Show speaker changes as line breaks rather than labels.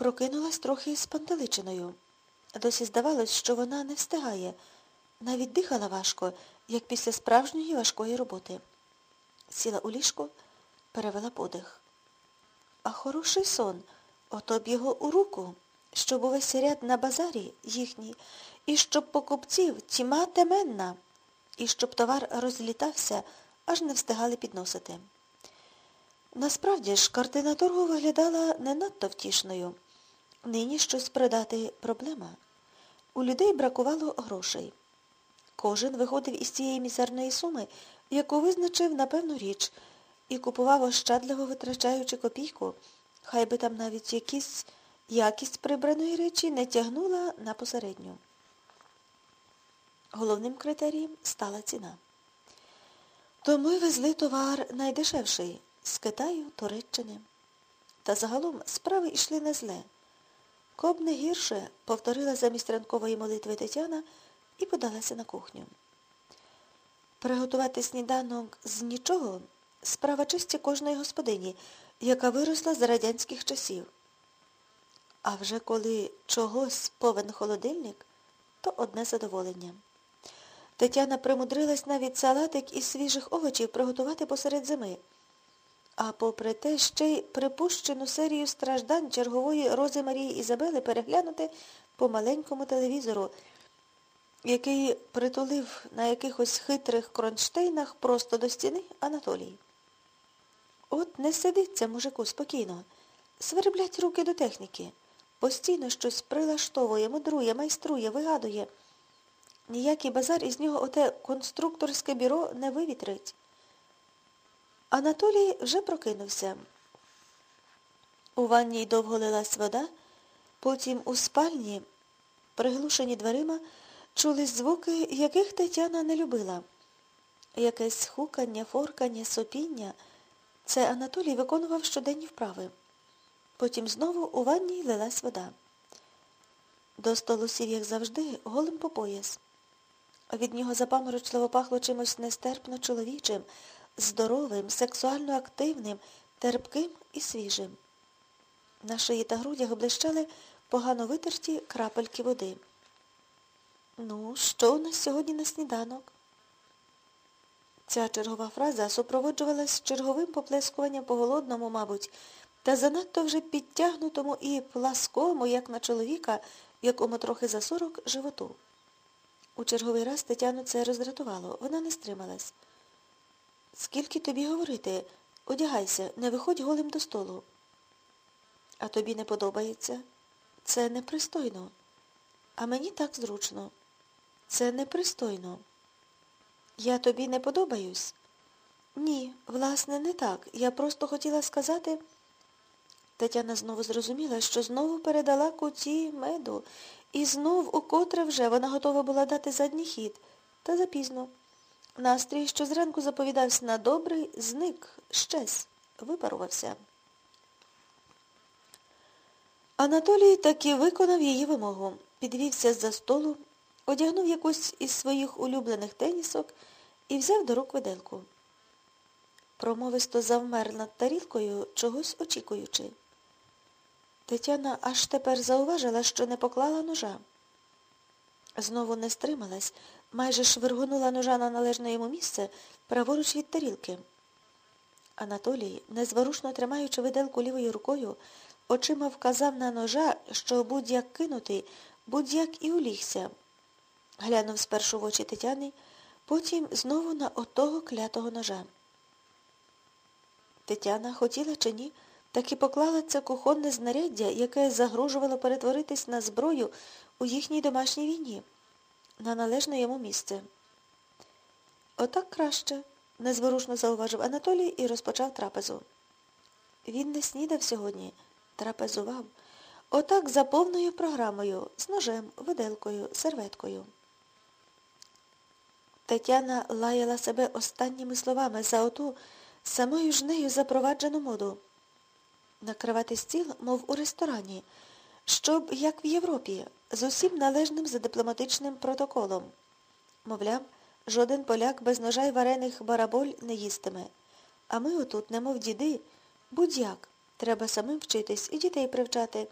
прокинулась трохи спантеличеною. Досі здавалось, що вона не встигає. Навіть дихала важко, як після справжньої важкої роботи. Сіла у ліжко, перевела подих. А хороший сон, ото б його у руку, щоб увесь ряд на базарі їхній, і щоб покупців тіма теменна, і щоб товар розлітався, аж не встигали підносити. Насправді ж, картина торгу виглядала не надто втішною. Нині щось продати проблема. У людей бракувало грошей. Кожен виходив із цієї мізерної суми, яку визначив на певну річ, і купував ощадливо витрачаючи копійку, хай би там навіть якісь якість прибраної речі не тягнула на посередню. Головним критерієм стала ціна. Тому й везли товар найдешевший з Китаю, Туреччини. Та загалом справи йшли не зле. Коб не гірше, повторила замість ранкової молитви Тетяна і подалася на кухню. Приготувати сніданок з нічого справа честі кожної господині, яка виросла з радянських часів. А вже коли чогось повен холодильник, то одне задоволення. Тетяна примудрилась навіть салатик із свіжих овочів приготувати посеред зими. А попри те, ще й припущену серію страждань чергової Рози Марії Ізабели переглянути по маленькому телевізору, який притулив на якихось хитрих кронштейнах просто до стіни Анатолій. От не сидиться мужику спокійно, сверблять руки до техніки, постійно щось прилаштовує, мудрує, майструє, вигадує. Ніякий базар із нього оте конструкторське бюро не вивітрить. Анатолій вже прокинувся. У ванній довго лилась вода, потім у спальні, приглушені дверима, чулись звуки, яких Тетяна не любила. Якесь хукання, форкання, сопіння. Це Анатолій виконував щоденні вправи. Потім знову у ванній лилась вода. До столу сів, як завжди, голим по пояс. Від нього запаморочливо пахло чимось нестерпно чоловічим, здоровим, сексуально активним, терпким і свіжим. На шиї та грудях блищали погано витерті крапельки води. Ну, що у нас сьогодні на сніданок? Ця чергова фраза супроводжувалась черговим поплескуванням по голодному, мабуть, та занадто вже підтягнутому і пласкому, як на чоловіка, якому трохи за сорок животу. У черговий раз Тетяну це роздратувало. Вона не стрималась. Скільки тобі говорити? Одягайся, не виходь голим до столу. А тобі не подобається? Це непристойно. А мені так зручно. Це непристойно. Я тобі не подобаюсь? Ні, власне, не так. Я просто хотіла сказати. Тетяна знову зрозуміла, що знову передала куті меду, і знов укотре вже вона готова була дати задній хід. Та запізно. Настрій, що зранку заповідався на добрий, зник, щез, випарувався. Анатолій таки виконав її вимогу, підвівся з-за столу, одягнув якусь із своїх улюблених тенісок і взяв до рук виделку. Промовисто завмер над тарілкою, чогось очікуючи. Тетяна аж тепер зауважила, що не поклала ножа. Знову не стрималась, майже швиргонула ножа на належне йому місце праворуч від тарілки. Анатолій, незворушно тримаючи виделку лівою рукою, очима вказав на ножа, що будь-як кинутий, будь-як і улігся. Глянув спершу в очі Тетяни, потім знову на отого клятого ножа. Тетяна, хотіла чи ні, так і поклала це кухонне знаряддя, яке загрожувало перетворитись на зброю у їхній домашній війні, на належне йому місце. Отак краще, незворушно зауважив Анатолій і розпочав трапезу. Він не снідав сьогодні, трапезував. Отак за повною програмою, з ножем, виделкою, серветкою. Тетяна лаяла себе останніми словами за оту самою ж нею запроваджену моду. Накривати стіл, мов у ресторані, щоб, як в Європі, з усім належним за дипломатичним протоколом. Мовляв, жоден поляк без ножа й варених бараболь не їстиме. А ми отут, немов діди, будь-як. Треба самим вчитись і дітей привчати.